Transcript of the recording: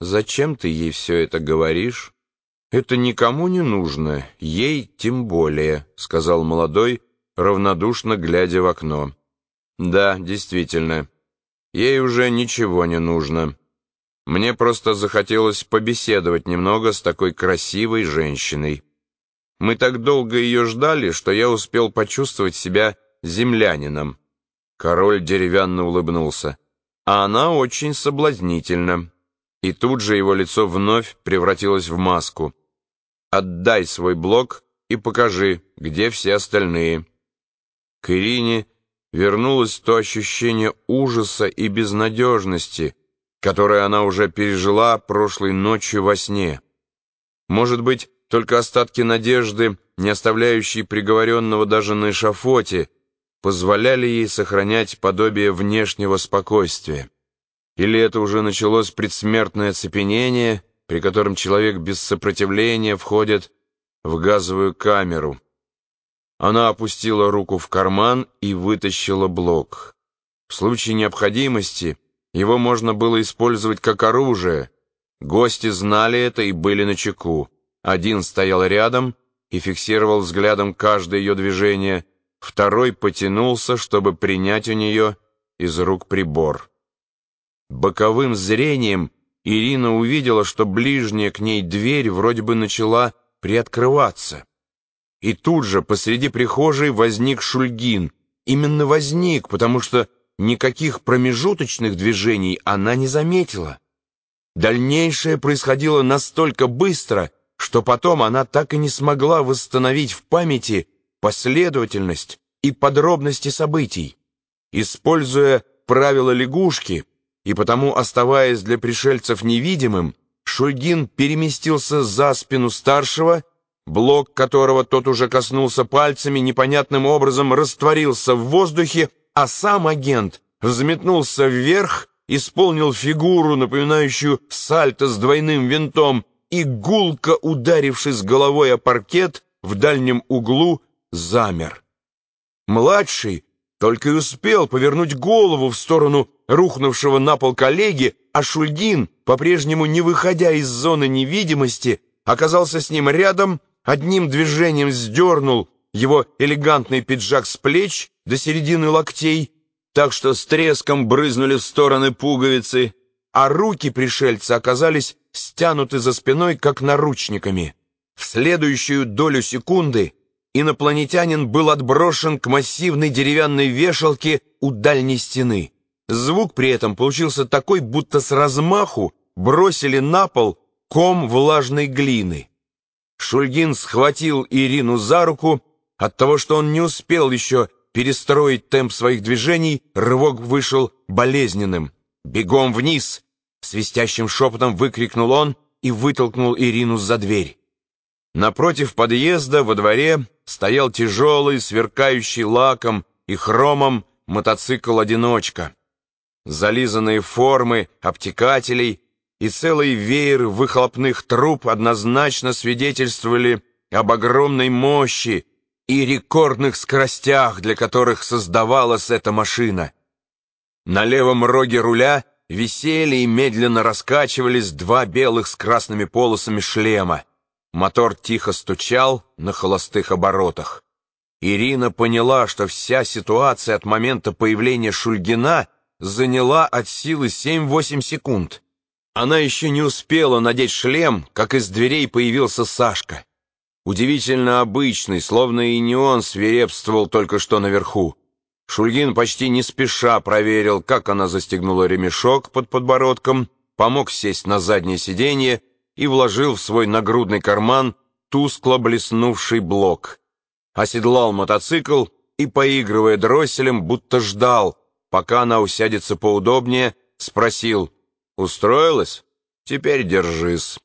«Зачем ты ей все это говоришь?» «Это никому не нужно, ей тем более», — сказал молодой, равнодушно глядя в окно. «Да, действительно, ей уже ничего не нужно. Мне просто захотелось побеседовать немного с такой красивой женщиной. Мы так долго ее ждали, что я успел почувствовать себя землянином». Король деревянно улыбнулся. «А она очень соблазнительна». И тут же его лицо вновь превратилось в маску. «Отдай свой блок и покажи, где все остальные». К Ирине вернулось то ощущение ужаса и безнадежности, которое она уже пережила прошлой ночью во сне. Может быть, только остатки надежды, не оставляющие приговоренного даже на эшафоте, позволяли ей сохранять подобие внешнего спокойствия. Или это уже началось предсмертное оцепенение, при котором человек без сопротивления входит в газовую камеру. Она опустила руку в карман и вытащила блок. В случае необходимости его можно было использовать как оружие. Гости знали это и были начеку. Один стоял рядом и фиксировал взглядом каждое ее движение, второй потянулся, чтобы принять у нее из рук прибор. Боковым зрением Ирина увидела, что ближняя к ней дверь вроде бы начала приоткрываться. И тут же посреди прихожей возник Шульгин. Именно возник, потому что никаких промежуточных движений она не заметила. Дальнейшее происходило настолько быстро, что потом она так и не смогла восстановить в памяти последовательность и подробности событий. Используя правила лягушки, и потому, оставаясь для пришельцев невидимым, Шульгин переместился за спину старшего, блок которого тот уже коснулся пальцами, непонятным образом растворился в воздухе, а сам агент взметнулся вверх, исполнил фигуру, напоминающую сальто с двойным винтом, и, гулко ударившись головой о паркет, в дальнем углу замер. Младший только и успел повернуть голову в сторону рухнувшего на пол коллеги, а Шульгин, по-прежнему не выходя из зоны невидимости, оказался с ним рядом, одним движением сдернул его элегантный пиджак с плеч до середины локтей, так что с треском брызнули в стороны пуговицы, а руки пришельца оказались стянуты за спиной, как наручниками. В следующую долю секунды инопланетянин был отброшен к массивной деревянной вешалке у дальней стены. Звук при этом получился такой, будто с размаху бросили на пол ком влажной глины. Шульгин схватил Ирину за руку. От того, что он не успел еще перестроить темп своих движений, рывок вышел болезненным. «Бегом вниз!» — свистящим шепотом выкрикнул он и вытолкнул Ирину за дверь. Напротив подъезда во дворе стоял тяжелый, сверкающий лаком и хромом мотоцикл-одиночка зализанные формы обтекателей и целый веер выхлопных труб однозначно свидетельствовали об огромной мощи и рекордных скоростях, для которых создавалась эта машина. На левом роге руля висели и медленно раскачивались два белых с красными полосами шлема. Мотор тихо стучал на холостых оборотах. Ирина поняла, что вся ситуация от момента появления Шульгина — заняла от силы 7-8 секунд. Она еще не успела надеть шлем, как из дверей появился Сашка. Удивительно обычный, словно и не он свирепствовал только что наверху. Шульгин почти не спеша проверил, как она застегнула ремешок под подбородком, помог сесть на заднее сиденье и вложил в свой нагрудный карман тускло блеснувший блок. Оседлал мотоцикл и, поигрывая дросселем, будто ждал, пока она усядется поудобнее, спросил, «Устроилась? Теперь держись».